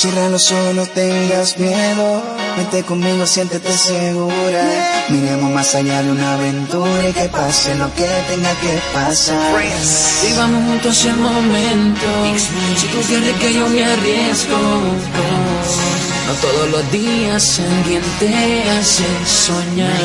Cierra los ojos, no tengas miedo. Vente conmigo, siéntete segura. Miremos más allá de una aventura y que pase lo que tenga que pasar. Vivamos juntos el momento. Si tú quieres que yo me arriesgo. No todos los días alguien te hace soñar.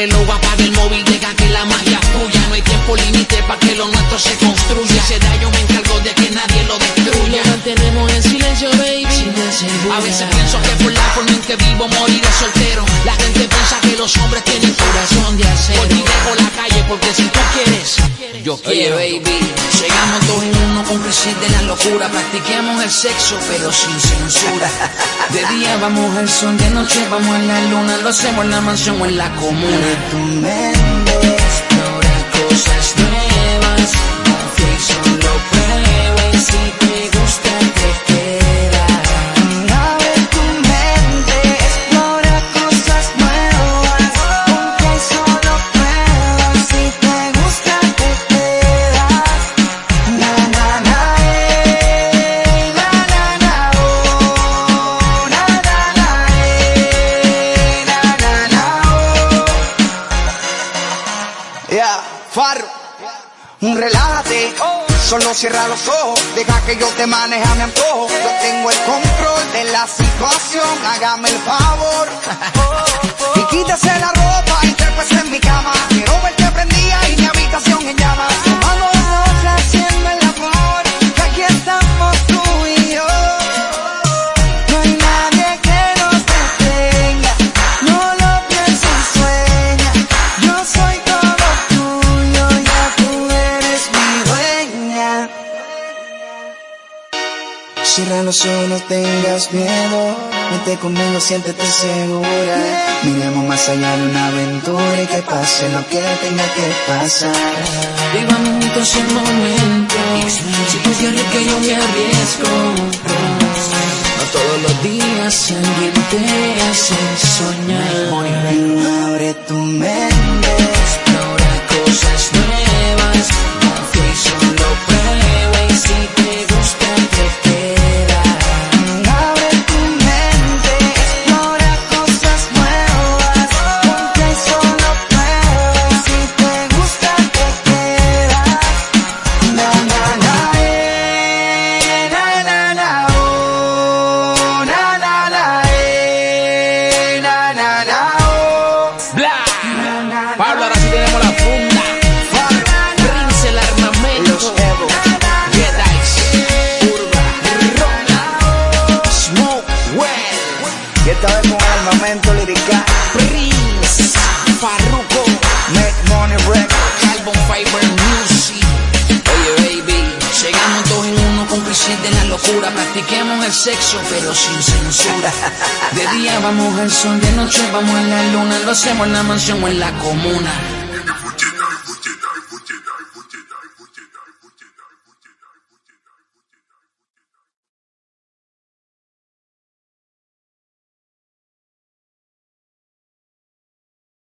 Reloj, apaga el móvil, deja que la magia fluya. No hay tiempo límite para que lo nuestro se construya. Se da, yo me encargo de que nadie lo destruya. Lo mantenemos en silencio, baby. A veces pienso que por la forma en que vivo moriré soltero. La gente piensa que los hombres tienen corazón de acero. Por ti dejo la calle porque si tú quieres, yo quiero. Oye, baby, llegamos dos en uno cómplices de la locura. Practiquemos el sexo, pero sin censura. De día vamos al sol, de noche vamos a la luna. Lo hacemos en la mansión o en la comuna. Tu mente, Explora cosas nuevas. Un relájate, solo cierra los ojos, deja que yo te maneje a mi antojo. Yo tengo el control de la situación, hágame el favor. Y quítase Los ojos, no tengas miedo. Vente conmigo, siéntete segura. Miremos más allá de una aventura y que pase lo que tenga que pasar. Vivamos juntos el momento. Si tú quieres que yo me arriesgo. No todos los días alguien te hace soñar. Abre tu mente. Prince. Farruko. Make Money Records. Carbon Fiber Music. Oye, baby. Llegamos dos en uno cómplices de la locura. Practiquemos el sexo, pero sin censura. De día vamos al sol, de noche vamos a la luna. Lo hacemos en la mansión o en la comuna.